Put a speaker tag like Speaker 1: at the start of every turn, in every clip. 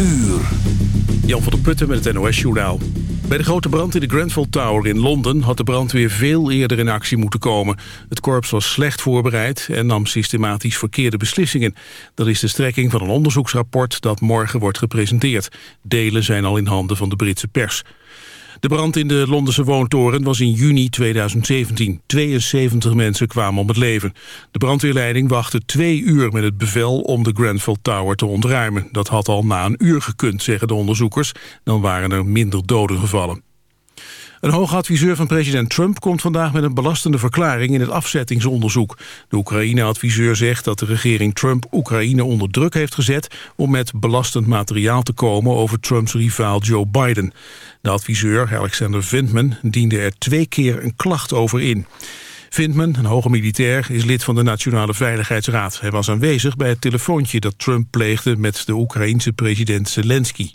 Speaker 1: uur.
Speaker 2: Jan van der Putten met het NOS-journaal. Bij de grote brand in de Grenfell Tower in Londen... had de brandweer veel eerder in actie moeten komen. Het korps was slecht voorbereid en nam systematisch verkeerde beslissingen. Dat is de strekking van een onderzoeksrapport dat morgen wordt gepresenteerd. Delen zijn al in handen van de Britse pers. De brand in de Londense woontoren was in juni 2017. 72 mensen kwamen om het leven. De brandweerleiding wachtte twee uur met het bevel om de Grenfell Tower te ontruimen. Dat had al na een uur gekund, zeggen de onderzoekers. Dan waren er minder doden gevallen. Een hoogadviseur van president Trump komt vandaag met een belastende verklaring in het afzettingsonderzoek. De Oekraïne-adviseur zegt dat de regering Trump Oekraïne onder druk heeft gezet om met belastend materiaal te komen over Trumps rivaal Joe Biden. De adviseur, Alexander Vindman, diende er twee keer een klacht over in. Vindman, een hoge militair, is lid van de Nationale Veiligheidsraad. Hij was aanwezig bij het telefoontje dat Trump pleegde met de Oekraïense president Zelensky.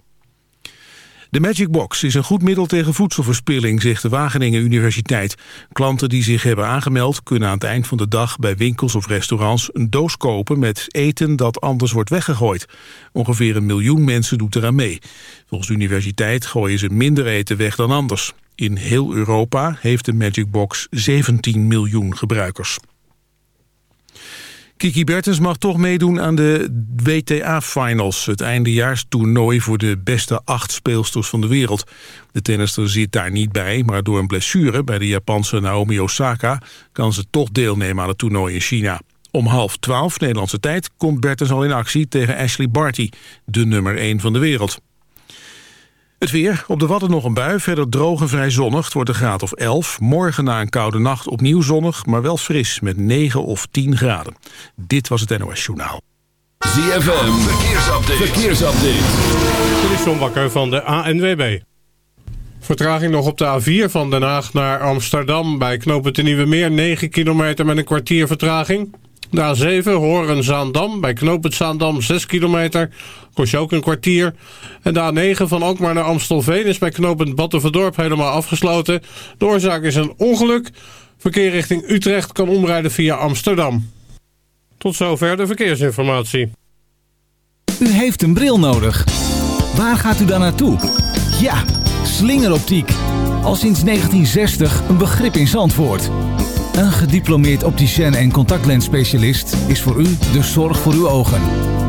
Speaker 2: De Magic Box is een goed middel tegen voedselverspilling, zegt de Wageningen Universiteit. Klanten die zich hebben aangemeld kunnen aan het eind van de dag bij winkels of restaurants een doos kopen met eten dat anders wordt weggegooid. Ongeveer een miljoen mensen doet eraan mee. Volgens de universiteit gooien ze minder eten weg dan anders. In heel Europa heeft de Magic Box 17 miljoen gebruikers. Kiki Bertens mag toch meedoen aan de WTA-finals... het eindejaarstoernooi voor de beste acht speelsters van de wereld. De tennister zit daar niet bij, maar door een blessure... bij de Japanse Naomi Osaka kan ze toch deelnemen aan het toernooi in China. Om half twaalf Nederlandse tijd komt Bertens al in actie tegen Ashley Barty... de nummer 1 van de wereld. Het weer. Op de Wadden nog een bui. Verder droog en vrij zonnig. Het wordt een graad of 11. Morgen na een koude nacht opnieuw zonnig, maar wel fris met 9 of 10 graden. Dit was het NOS Journaal.
Speaker 1: ZFM. Verkeersupdate. Verkeersupdate.
Speaker 3: Dit is John Bakker van de ANWB. Vertraging nog op de A4 van Den Haag naar Amsterdam. Bij knooppunt de Nieuwe Meer 9 kilometer met een kwartier vertraging. De A7 Horen-Zaandam, bij knooppunt Zaandam 6 kilometer, kost je ook een kwartier. En de A9 van Alkmaar naar Amstelveen is bij knooppunt Battenverdorp helemaal afgesloten. De oorzaak is een ongeluk. Verkeer richting Utrecht kan omrijden via Amsterdam. Tot zover de verkeersinformatie.
Speaker 4: U heeft een bril nodig. Waar gaat u dan naartoe? Ja, slingeroptiek. Al sinds 1960 een begrip in Zandvoort. Een gediplomeerd opticien en contactlensspecialist is voor u de zorg voor uw ogen.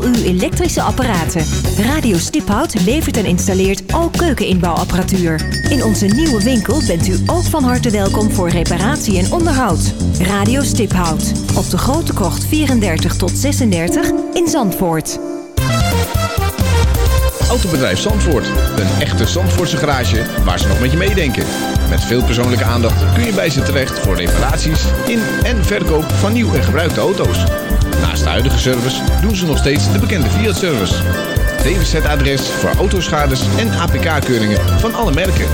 Speaker 5: uw elektrische apparaten. Radio Stiphout levert en installeert al keukeninbouwapparatuur. In onze nieuwe winkel bent u ook van harte welkom voor reparatie en onderhoud. Radio Stiphout op de Grote Krocht 34 tot 36 in Zandvoort.
Speaker 6: Autobedrijf Zandvoort. Een echte Zandvoortse garage waar ze nog met je meedenken. Met veel persoonlijke aandacht kun je bij ze terecht voor reparaties in en verkoop van nieuw en gebruikte auto's. Naast de huidige service doen ze nog steeds de bekende Fiat-service. DWZ-adres voor autoschades en APK-keuringen van alle merken.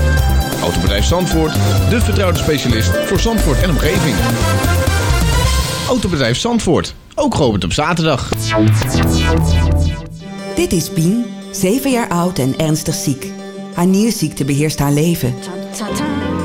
Speaker 6: Autobedrijf Zandvoort, de vertrouwde specialist voor Zandvoort en omgeving. Autobedrijf Zandvoort, ook geopend op zaterdag.
Speaker 7: Dit is Pien, 7 jaar oud en ernstig ziek. Haar nierziekte beheerst haar leven.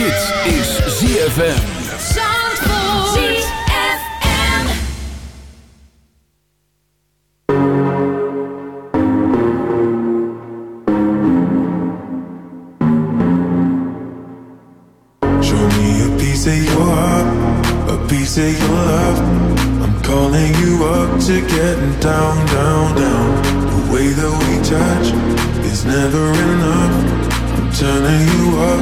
Speaker 8: Dit is ZFM. Show me
Speaker 9: a piece Say your love. I'm calling you up to getting down, down, down. The way that we touch is never enough. I'm turning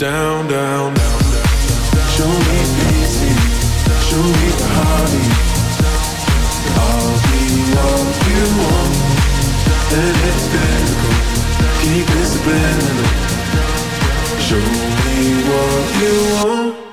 Speaker 9: down, down, down. Show me easy, show me the honey. I'll be all you want, then it's biblical. Keep it subliminal. Show me what you want.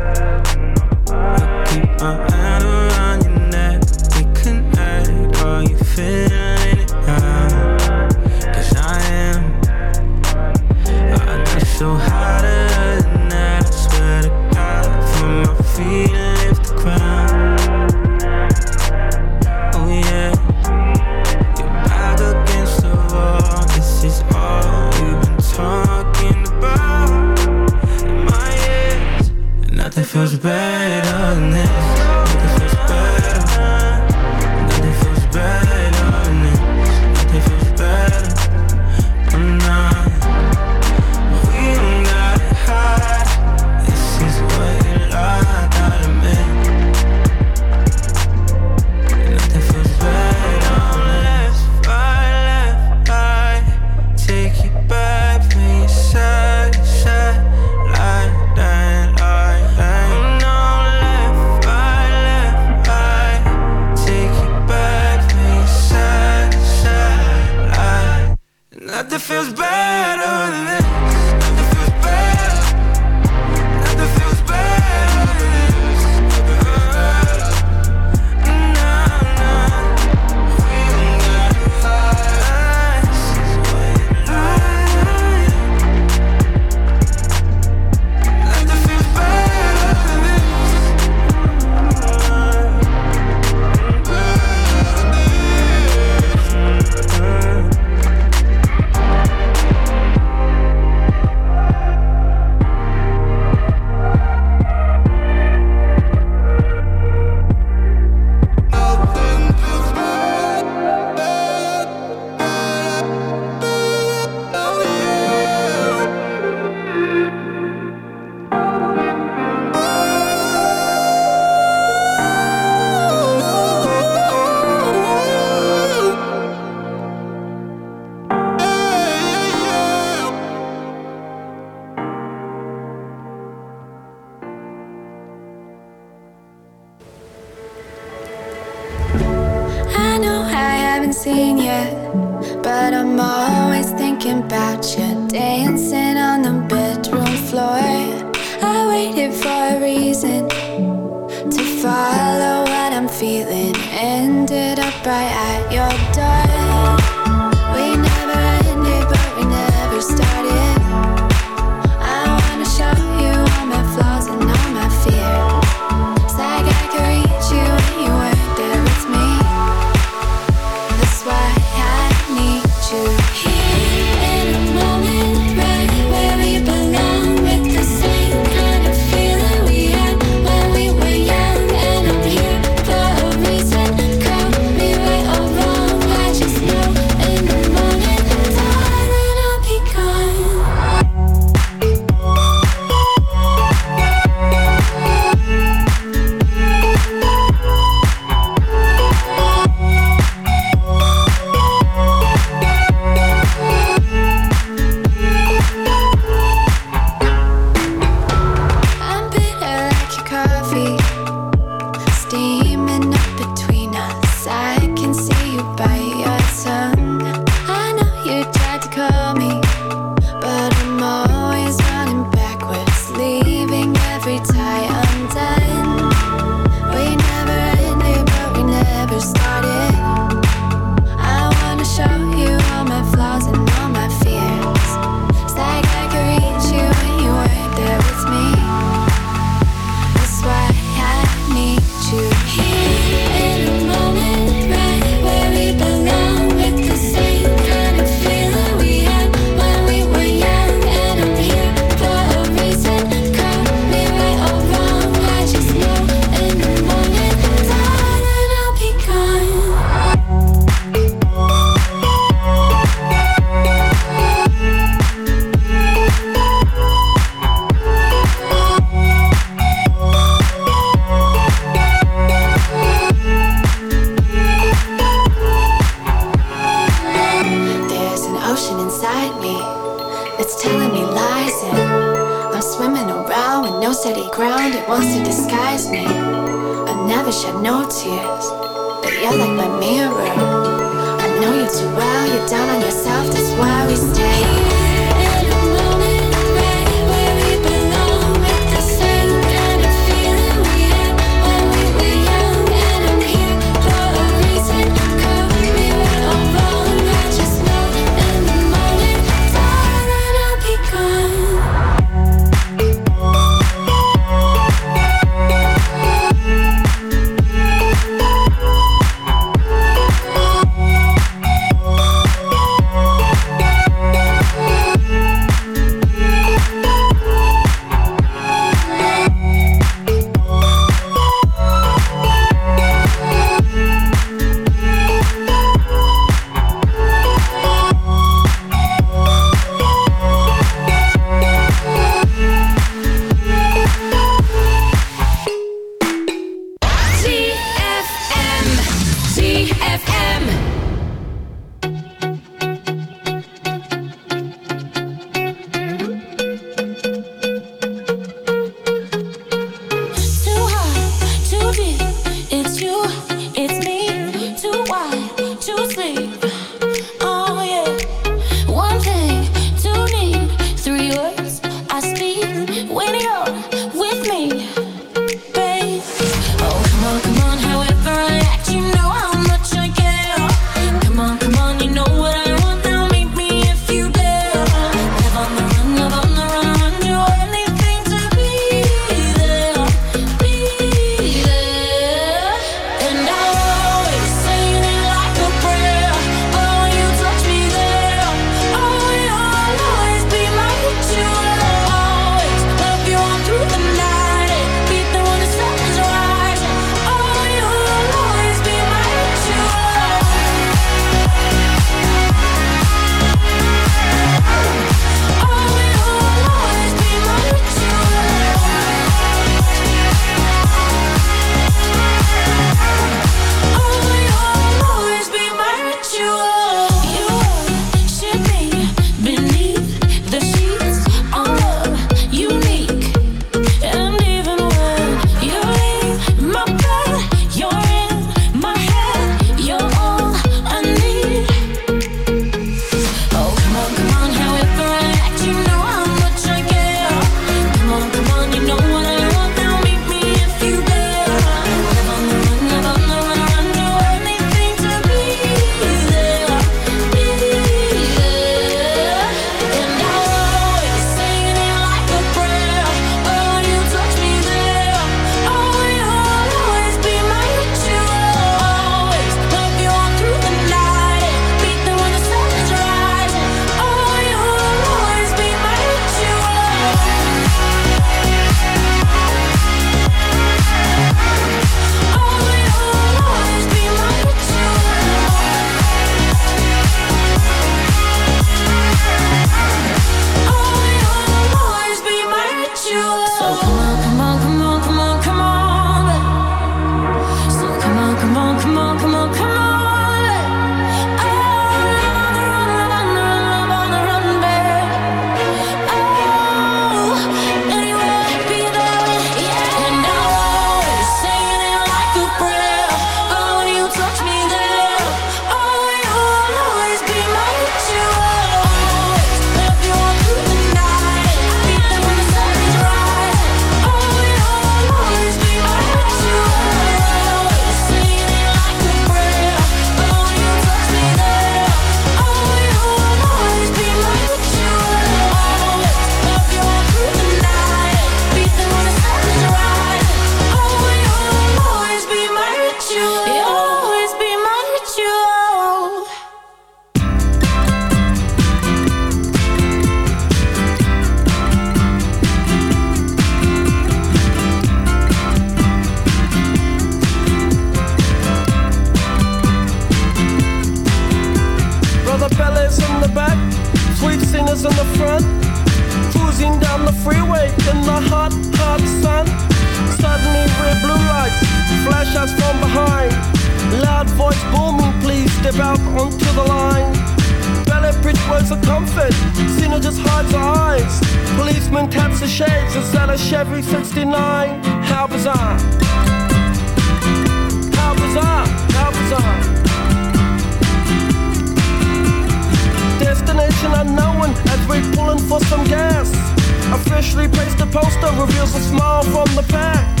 Speaker 10: Smile from the pack.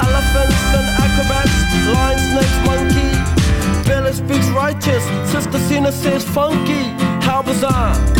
Speaker 10: Elephants and acrobats, lion, snakes, monkey. Pele speaks righteous, Sister Sina says funky. How! How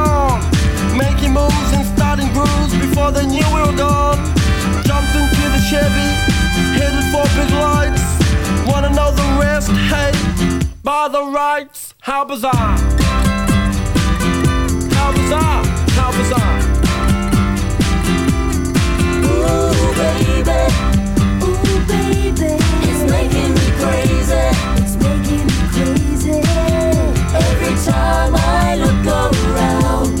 Speaker 10: they knew we were gone. Jumped into the Chevy, headed for big lights. Wanna know the rest? Hey, by the rights, how bizarre! How bizarre! How bizarre!
Speaker 11: Ooh, baby. Ooh, baby. It's making me crazy. It's making me crazy. Every time I look around.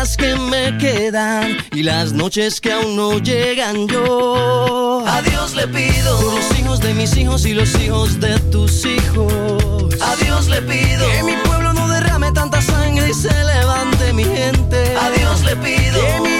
Speaker 12: que me quedan y las noches que aún no llegan yo. A Dios le pido por los hijos de mis hijos y los hijos de tus hijos. A Dios le pido que mi pueblo no derrame tanta sangre y se levante mi gente. A Dios le pido que mi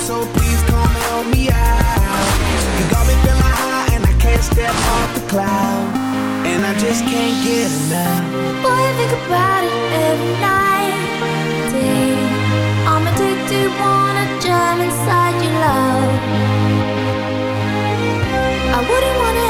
Speaker 13: so please come help me out. You got me feeling high and I can't step off the cloud. And I just can't get enough.
Speaker 14: Boy, I think about it every night, day. I'm addicted, wanna jump inside your love. I wouldn't wanna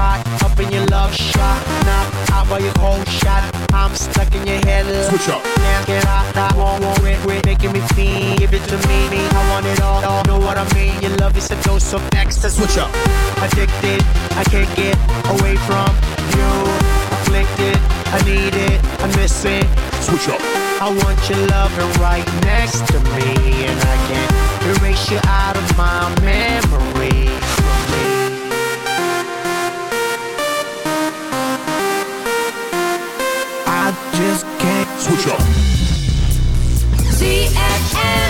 Speaker 15: hot, up in your love shot. Now out by your cold shot. I'm stuck in your head.
Speaker 16: Switch up.
Speaker 15: Now get out, I won't want it, making me feel. Give it to me, me. I want it all, all. Know what I mean? You love is a dose of ecstasy.
Speaker 17: Switch up.
Speaker 15: Addicted, I can't get away from you. Afflicted, I need it, I miss it.
Speaker 16: Switch up.
Speaker 15: I want your loving right next to me, and I can't erase you out of my memory. Just can't
Speaker 16: switch up.
Speaker 18: ZFM.